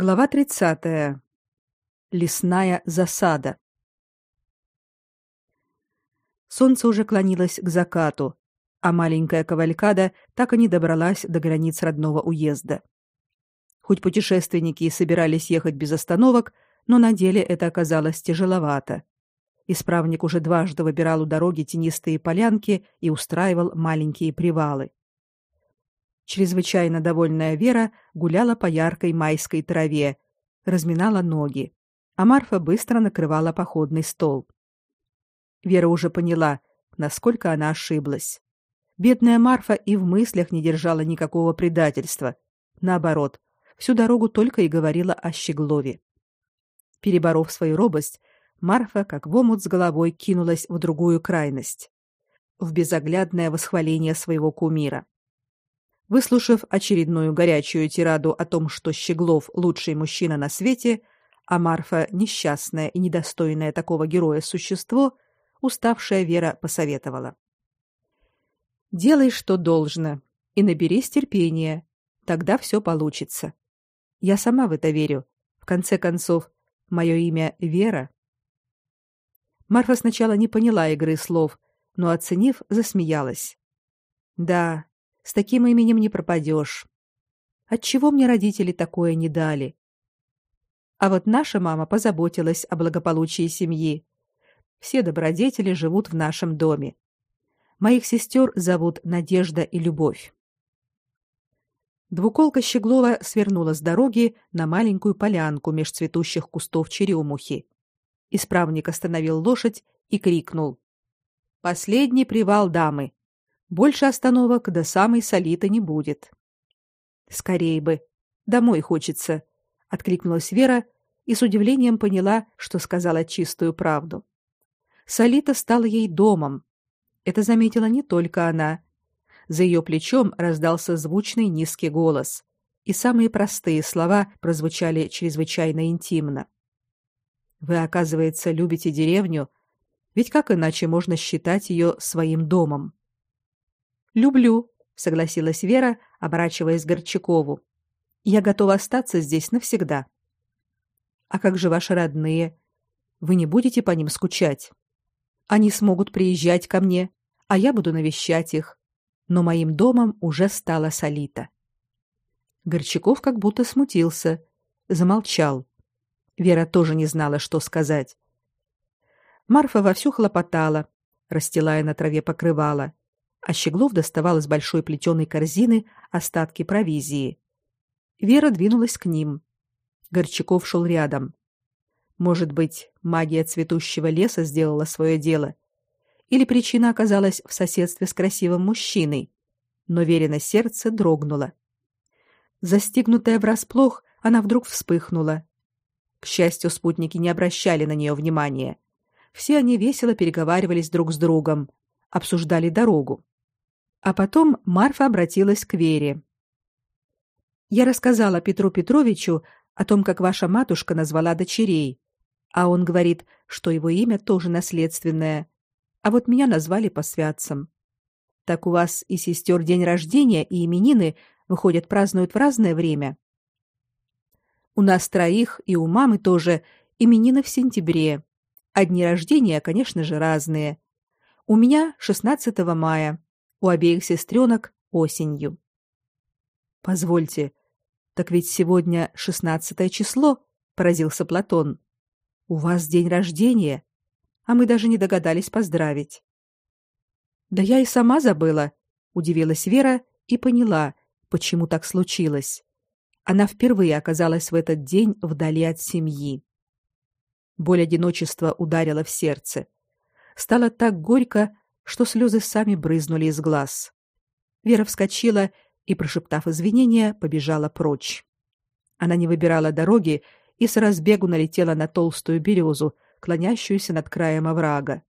Глава 30. Лесная засада. Солнце уже клонилось к закату, а маленькая кавалькада так и не добралась до границ родного уезда. Хоть путешественники и собирались ехать без остановок, но на деле это оказалось тяжеловато. Исправник уже дважды выбирал у дороги тенистые полянки и устраивал маленькие привалы. Чрезвычайно довольная Вера гуляла по яркой майской траве, разминала ноги, а Марфа быстро накрывала походный стол. Вера уже поняла, насколько она ошиблась. Бедная Марфа и в мыслях не держала никакого предательства. Наоборот, всю дорогу только и говорила о Щеглове. Переборов свою робость, Марфа, как в омут с головой, кинулась в другую крайность, в безоглядное восхваление своего кумира. Выслушав очередную горячую тираду о том, что Щеглов лучший мужчина на свете, а Марфа несчастное и недостойное такого героя существо, уставшая Вера посоветовала: Делай, что должно, и наберись терпения, тогда все получится. Я сама в это верю. В конце концов, мое имя Вера. Марфа сначала не поняла игры слов, но оценив, засмеялась. Да, с таким именем не пропадешь. Отчего мне родители такое не дали? А вот наша мама позаботилась о благополучии семьи. Все добродетели живут в нашем доме. Моих сестер зовут Надежда и Любовь. Двуколка Щеглова свернула с дороги на маленькую полянку меж цветущих кустов черемухи. Исправник остановил лошадь и крикнул: "Последний привал, дамы. Больше остановок до самой Солиты не будет". "Скорей бы, домой хочется", откликнулась Вера и с удивлением поняла, что сказала чистую правду. Солита стала ей домом. Это заметила не только она, за ее плечом раздался звучный низкий голос, и самые простые слова прозвучали чрезвычайно интимно. Вы, оказывается, любите деревню, ведь как иначе можно считать ее своим домом? Люблю, согласилась Вера, оборачиваясь к Горчакову. Я готова остаться здесь навсегда. А как же ваши родные? Вы не будете по ним скучать? Они смогут приезжать ко мне, а я буду навещать их но моим домом уже стала Солита. Горчаков как будто смутился, замолчал. Вера тоже не знала, что сказать. Марфа вовсю хлопотала, расстилая на траве покрывало, а Щеглов доставал из большой плетеной корзины остатки провизии. Вера двинулась к ним. Горчаков шел рядом. Может быть, магия цветущего леса сделала свое дело — или причина оказалась в соседстве с красивым мужчиной, но Верина сердце дрогнуло. Застигнутая врасплох, она вдруг вспыхнула. К счастью, спутники не обращали на нее внимания. Все они весело переговаривались друг с другом, обсуждали дорогу. А потом Марфа обратилась к Вере. Я рассказала Петру Петровичу о том, как ваша матушка назвала дочерей, а он говорит, что его имя тоже наследственное, а вот меня назвали по святцам. Так у вас и сестер день рождения, и именины, выходят, празднуют в разное время. У нас троих, и у мамы тоже, именины в сентябре. А дни рождения, конечно же, разные. У меня 16 мая, у обеих сестренок осенью. Позвольте, так ведь сегодня 16 число, поразился Платон. У вас день рождения а мы даже не догадались поздравить. Да я и сама забыла, удивилась Вера и поняла, почему так случилось. Она впервые оказалась в этот день вдали от семьи. Боль одиночества ударила в сердце. Стало так горько, что слезы сами брызнули из глаз. Вера вскочила и, прошептав извинения, побежала прочь. Она не выбирала дороги и с разбегу налетела на толстую березу, клонящуюся над краем оврага.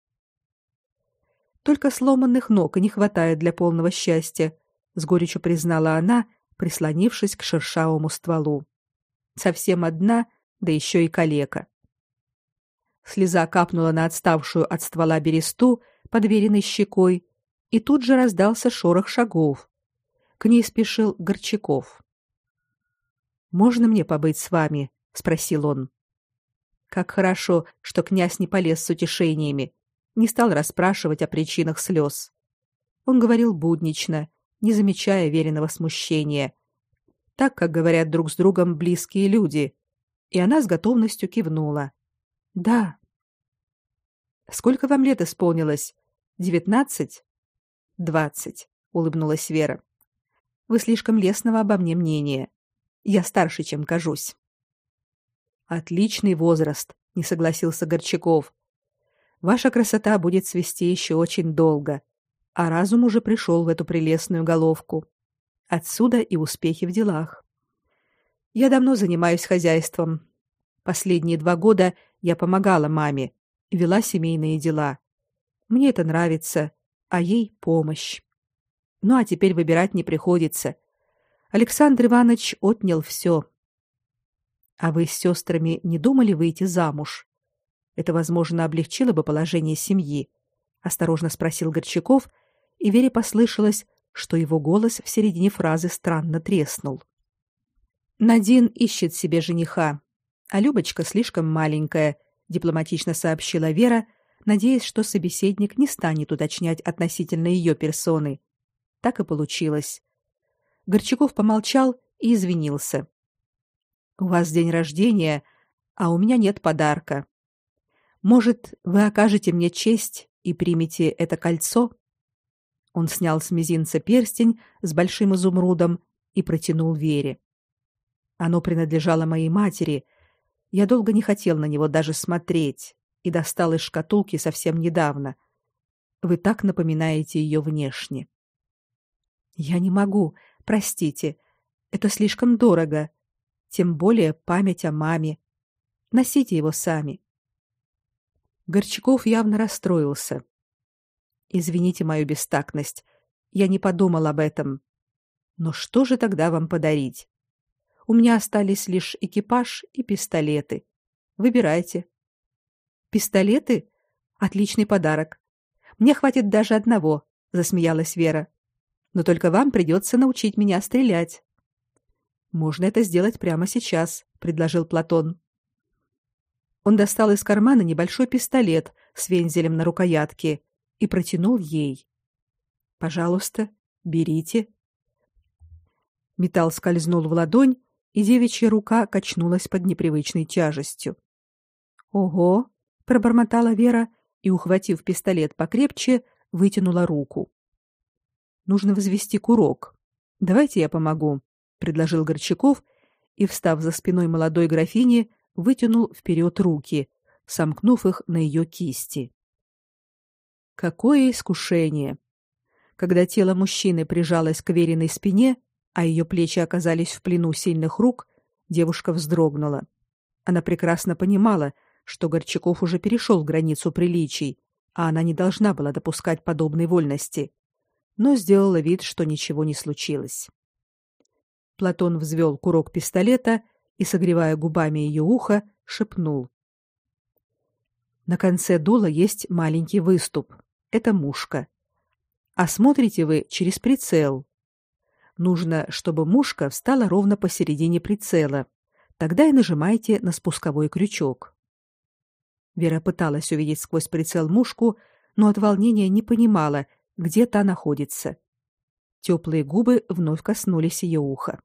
Только сломанных ног и не хватает для полного счастья, с горечью признала она, прислонившись к шершавому стволу. Совсем одна, да еще и калека. Слеза капнула на отставшую от ствола бересту, подверенной щекой, и тут же раздался шорох шагов. К ней спешил Горчаков. Можно мне побыть с вами? спросил он. Как хорошо, что князь не полез с утешениями, не стал расспрашивать о причинах слез. Он говорил буднично, не замечая веренного смущения, так как говорят друг с другом близкие люди. И она с готовностью кивнула. Да. Сколько вам лет исполнилось? Девятнадцать? Двадцать, улыбнулась Вера. Вы слишком лестного обо мне мнения. Я старше, чем кажусь. Отличный возраст, не согласился Горчаков. Ваша красота будет цвести еще очень долго, а разум уже пришел в эту прелестную головку. Отсюда и успехи в делах. Я давно занимаюсь хозяйством. Последние два года я помогала маме, вела семейные дела. Мне это нравится, а ей помощь. Ну а теперь выбирать не приходится. Александр Иванович отнял все. А вы с сестрами не думали выйти замуж? Это, возможно, облегчило бы положение семьи, осторожно спросил Горчаков, и Вере послышалось, что его голос в середине фразы странно треснул. Надин ищет себе жениха, а Любочка слишком маленькая, дипломатично сообщила Вера, надеясь, что собеседник не станет уточнять относительно ее персоны. Так и получилось. Горчаков помолчал и извинился. У вас день рождения, а у меня нет подарка. Может, вы окажете мне честь и примете это кольцо? Он снял с мизинца перстень с большим изумрудом и протянул Вере. Оно принадлежало моей матери. Я долго не хотел на него даже смотреть и достал из шкатулки совсем недавно. Вы так напоминаете ее внешне. Я не могу, простите. Это слишком дорого. Тем более память о маме. Носите его сами. Горчаков явно расстроился. Извините мою бестактность. Я не подумал об этом. Но что же тогда вам подарить? У меня остались лишь экипаж и пистолеты. Выбирайте. Пистолеты? Отличный подарок. Мне хватит даже одного, засмеялась Вера но только вам придется научить меня стрелять. Можно это сделать прямо сейчас, предложил Платон. Он достал из кармана небольшой пистолет с вензелем на рукоятке и протянул ей. Пожалуйста, берите. Металл скользнул в ладонь, и девичья рука качнулась под непривычной тяжестью. Ого, пробормотала Вера и, ухватив пистолет покрепче, вытянула руку. Нужно возвести курок. Давайте я помогу, предложил Горчаков и, встав за спиной молодой графини, вытянул вперед руки, сомкнув их на ее кисти. Какое искушение! Когда тело мужчины прижалось к веренной спине, а ее плечи оказались в плену сильных рук, девушка вздрогнула. Она прекрасно понимала, что Горчаков уже перешел границу приличий, а она не должна была допускать подобной вольности но сделала вид, что ничего не случилось. Платон взвел курок пистолета и, согревая губами ее ухо, шепнул: На конце дула есть маленький выступ. Это мушка. А смотрите вы через прицел. Нужно, чтобы мушка встала ровно посередине прицела. Тогда и нажимайте на спусковой крючок. Вера пыталась увидеть сквозь прицел мушку, но от волнения не понимала, где та находится. Теплые губы вновь коснулись ее уха.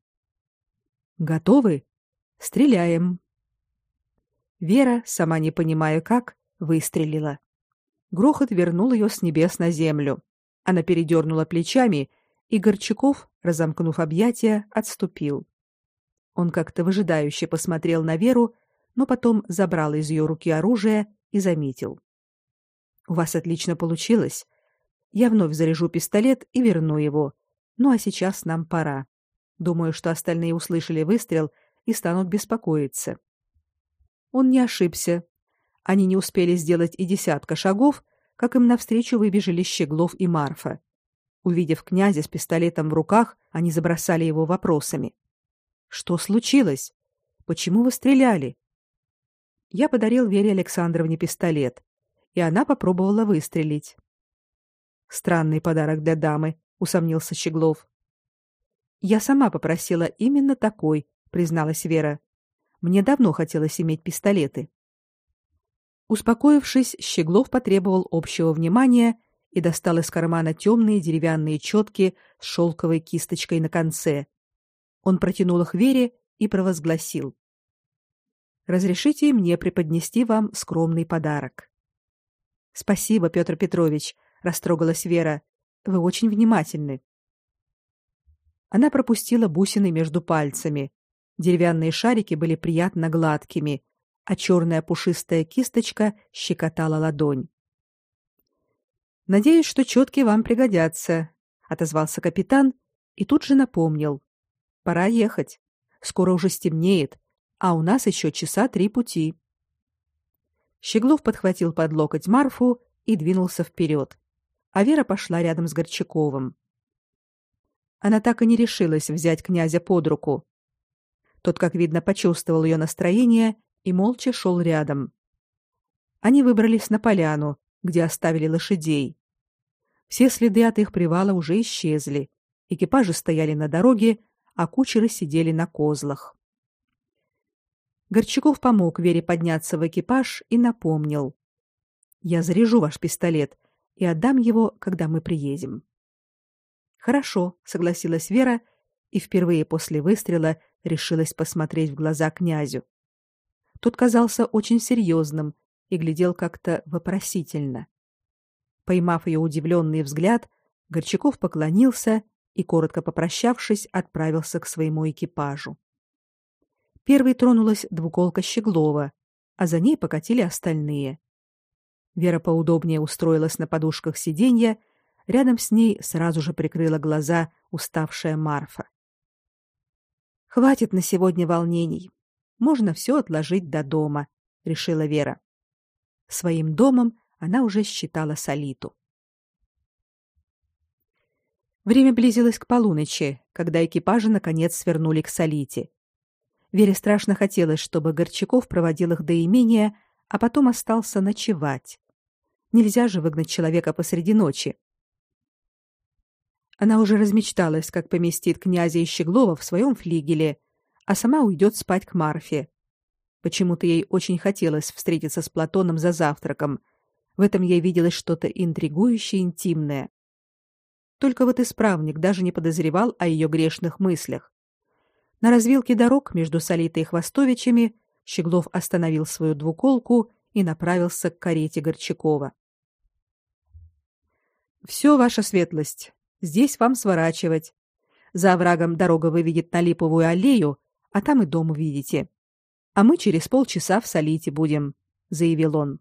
Готовы? Стреляем. Вера, сама не понимая как, выстрелила. Грохот вернул ее с небес на землю. Она передернула плечами, и Горчаков, разомкнув объятия, отступил. Он как-то выжидающе посмотрел на Веру, но потом забрал из ее руки оружие и заметил: "У вас отлично получилось. Я вновь заряжу пистолет и верну его. Ну а сейчас нам пора. Думаю, что остальные услышали выстрел и станут беспокоиться. Он не ошибся. Они не успели сделать и десятка шагов, как им навстречу выбежали Щеглов и Марфа. Увидев князя с пистолетом в руках, они забросали его вопросами. Что случилось? Почему вы стреляли? Я подарил Вере Александровне пистолет, и она попробовала выстрелить. Странный подарок для дамы, усомнился Щеглов. Я сама попросила именно такой, призналась Вера. Мне давно хотелось иметь пистолеты. Успокоившись, Щеглов потребовал общего внимания и достал из кармана темные деревянные четки с шелковой кисточкой на конце. Он протянул их Вере и провозгласил: "Разрешите мне преподнести вам скромный подарок". "Спасибо, Петр Петрович", растрогалась Вера. "Вы очень внимательны". Она пропустила бусины между пальцами. Деревянные шарики были приятно гладкими, а черная пушистая кисточка щекотала ладонь. Надеюсь, что четки вам пригодятся, отозвался капитан и тут же напомнил: пора ехать. Скоро уже стемнеет, а у нас еще часа три пути. Щеглов подхватил под локоть Марфу и двинулся вперед, а Вера пошла рядом с Горчаковым. Она так и не решилась взять князя под руку. Тот, как видно, почувствовал ее настроение и молча шел рядом. Они выбрались на поляну, где оставили лошадей. Все следы от их привала уже исчезли. Экипажи стояли на дороге, а кучеры сидели на козлах. Горчаков помог Вере подняться в экипаж и напомнил: "Я заряжу ваш пистолет и отдам его, когда мы приедем". "Хорошо", согласилась Вера и впервые после выстрела решилась посмотреть в глаза князю. Тот казался очень серьезным и глядел как-то вопросительно. Поймав ее удивленный взгляд, Горчаков поклонился и коротко попрощавшись, отправился к своему экипажу. Первой тронулась двуколка Щеглова, а за ней покатили остальные. Вера поудобнее устроилась на подушках сиденья, рядом с ней сразу же прикрыла глаза уставшая Марфа. Хватит на сегодня волнений можно все отложить до дома, решила Вера. Своим домом она уже считала Солиту. Время близилось к полуночи, когда экипажи наконец свернули к Солите. Вере страшно хотелось, чтобы Горчаков проводил их до имения, а потом остался ночевать. Нельзя же выгнать человека посреди ночи. Она уже размечталась, как поместит князя Ищеглова в своем флигеле, а сама уйдет спать к Марфе. Почему-то ей очень хотелось встретиться с Платоном за завтраком. В этом ей виделось что-то интригующее, интимное. Только вот исправник даже не подозревал о ее грешных мыслях. На развилке дорог между Солитой и Хвостовичами Щеглов остановил свою двуколку и направился к карете Горчакова. Все, ваша светлость, здесь вам сворачивать. За оврагом дорога выведет на липовую аллею, а там и дом увидите. А мы через полчаса в Солите будем, заявил он.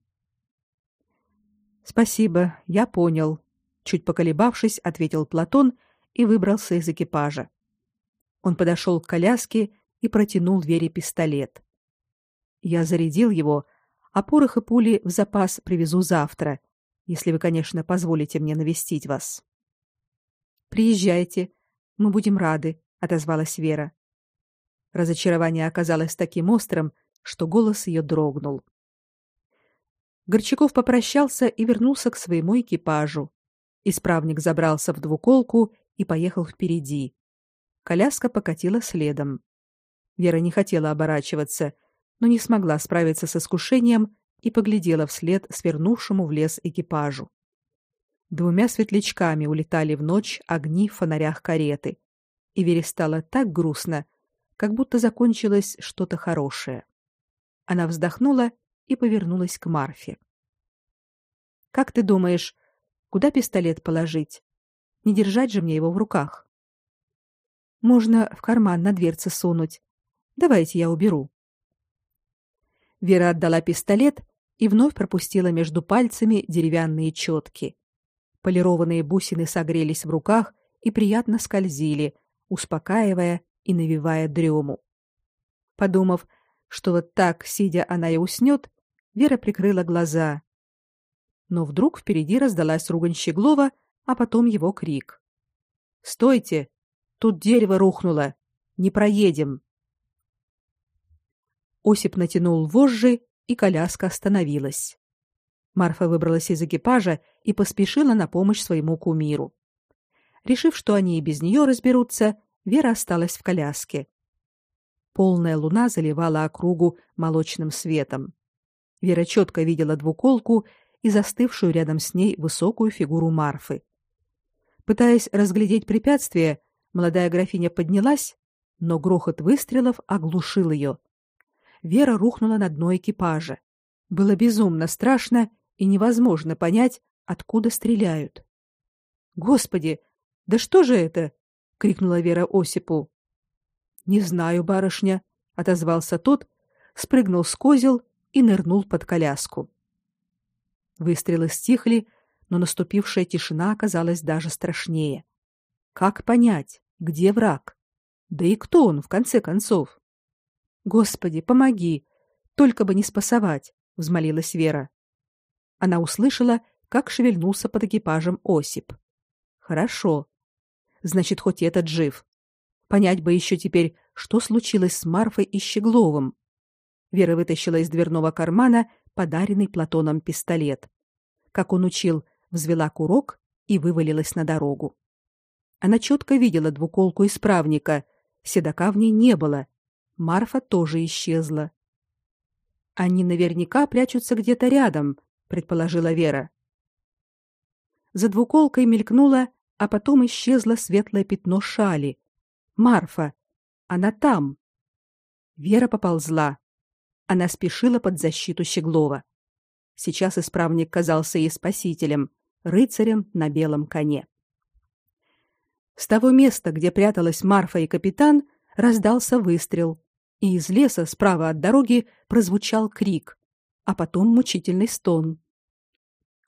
Спасибо, я понял, чуть поколебавшись, ответил Платон и выбрался из экипажа. Он подошел к коляске и протянул Вере пистолет. Я зарядил его, а порох и пули в запас привезу завтра, если вы, конечно, позволите мне навестить вас. Приезжайте, мы будем рады, отозвалась Вера. Разочарование оказалось таким острым, что голос ее дрогнул. Горчаков попрощался и вернулся к своему экипажу. Исправник забрался в двуколку и поехал впереди. Коляска покатила следом. Вера не хотела оборачиваться, но не смогла справиться с искушением и поглядела вслед свернувшему в лес экипажу. Двумя светлячками улетали в ночь огни в фонарях кареты, и Вере стало так грустно, как будто закончилось что-то хорошее. Она вздохнула и повернулась к Марфе. Как ты думаешь, куда пистолет положить? Не держать же мне его в руках. Можно в карман на дверце сунуть. Давайте я уберу. Вера отдала пистолет и вновь пропустила между пальцами деревянные четки. Полированные бусины согрелись в руках и приятно скользили, успокаивая и навевая дрему. Подумав, что вот так, сидя, она и уснет, Вера прикрыла глаза. Но вдруг впереди раздалась ругань Щеглова, а потом его крик. «Стойте! Тут дерево рухнуло! Не проедем!» Осип натянул вожжи, и коляска остановилась. Марфа выбралась из экипажа и поспешила на помощь своему кумиру. Решив, что они и без нее разберутся, Вера осталась в коляске. Полная луна заливала округу молочным светом. Вера четко видела двуколку и застывшую рядом с ней высокую фигуру Марфы. Пытаясь разглядеть препятствие, молодая графиня поднялась, но грохот выстрелов оглушил ее. Вера рухнула на дно экипажа. Было безумно страшно и невозможно понять, откуда стреляют. Господи, да что же это? Крикнула Вера Осипу. Не знаю, барышня, отозвался тот, спрыгнул с козел и нырнул под коляску. Выстрелы стихли, но наступившая тишина оказалась даже страшнее. Как понять, где враг? Да и кто он в конце концов? Господи, помоги, только бы не спасовать, взмолилась Вера. Она услышала, как шевельнулся под экипажем Осип. Хорошо. Значит, хоть этот жив. Понять бы еще теперь, что случилось с Марфой и Щегловым. Вера вытащила из дверного кармана подаренный Платоном пистолет. Как он учил, взвела курок и вывалилась на дорогу. Она четко видела двуколку исправника. Седока в ней не было. Марфа тоже исчезла. Они наверняка прячутся где-то рядом, предположила Вера. За двуколкой мелькнуло, а потом исчезло светлое пятно шали. Марфа. Она там. Вера поползла. Она спешила под защиту Щеглова. Сейчас исправник казался ей спасителем, рыцарем на белом коне. С того места, где пряталась Марфа и капитан, раздался выстрел, и из леса справа от дороги прозвучал крик, а потом мучительный стон.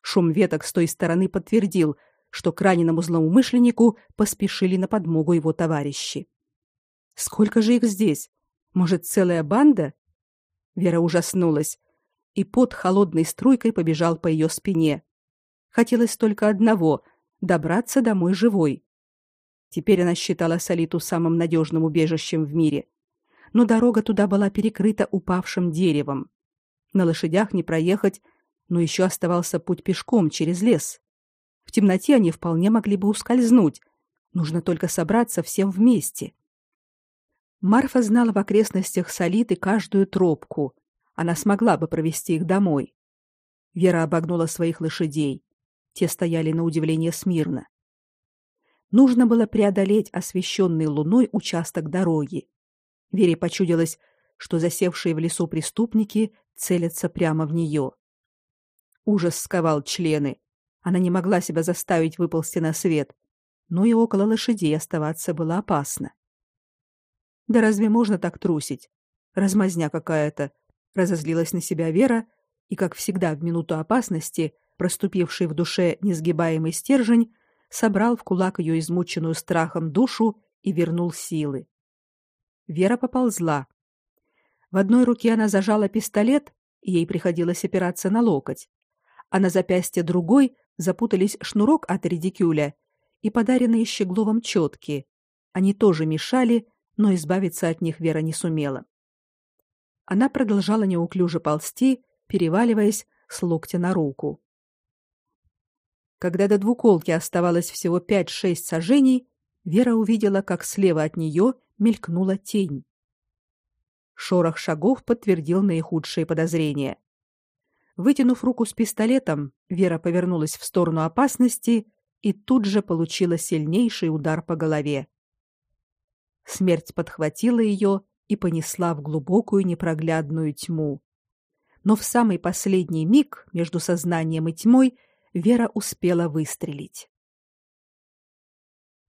Шум веток с той стороны подтвердил, что к раненому злоумышленнику поспешили на подмогу его товарищи. Сколько же их здесь? Может, целая банда? Вера ужаснулась, и под холодной струйкой побежал по ее спине. Хотелось только одного добраться домой живой. Теперь она считала Солиту самым надежным убежищем в мире. Но дорога туда была перекрыта упавшим деревом. На лошадях не проехать, но еще оставался путь пешком через лес. В темноте они вполне могли бы ускользнуть. Нужно только собраться всем вместе. Марфа знала в окрестностях Солиты каждую тропку. Она смогла бы провести их домой. Вера обогнула своих лошадей. Те стояли на удивление смирно. Нужно было преодолеть освещенный луной участок дороги. Вере почудилось, что засевшие в лесу преступники целятся прямо в нее. Ужас сковал члены. Она не могла себя заставить выползти на свет, но и около лошадей оставаться было опасно. Да разве можно так трусить? Размазня какая-то. Разозлилась на себя Вера, и, как всегда в минуту опасности, проступивший в душе несгибаемый стержень, собрал в кулак ее измученную страхом душу и вернул силы. Вера поползла. В одной руке она зажала пистолет, и ей приходилось опираться на локоть, а на запястье другой запутались шнурок от редикюля и подаренные Щегловым четки. Они тоже мешали, но избавиться от них Вера не сумела. Она продолжала неуклюже ползти, переваливаясь с локтя на руку. Когда до двуколки оставалось всего пять-шесть саженей, Вера увидела, как слева от нее мелькнула тень. Шорох шагов подтвердил наихудшие подозрения. Вытянув руку с пистолетом, Вера повернулась в сторону опасности и тут же получила сильнейший удар по голове. Смерть подхватила ее и понесла в глубокую непроглядную тьму. Но в самый последний миг между сознанием и тьмой Вера успела выстрелить.